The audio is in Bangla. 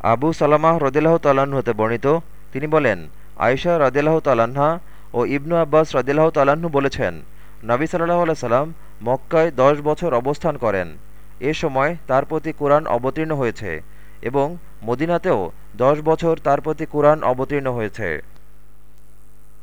আবু সালামাহ রদিল্লাহ তাল্লাহ্ন হতে বর্ণিত। তিনি বলেন আয়সা রদিল্লাহ তাল্লাহা ও ইবনু আব্বাস রদিল্লাহ তাল্লাহ্ন বলেছেন, নবী সাল্লাহ আল্লাহ সাল্লাম মক্কায় দশ বছর অবস্থান করেন। এ সময় তার প্রতি কোরআন অবতীর্ণ হয়েছে এবং মদিনাতেও দশ বছর তার প্রতি কোরআন অবতীর্ণ হয়েছে।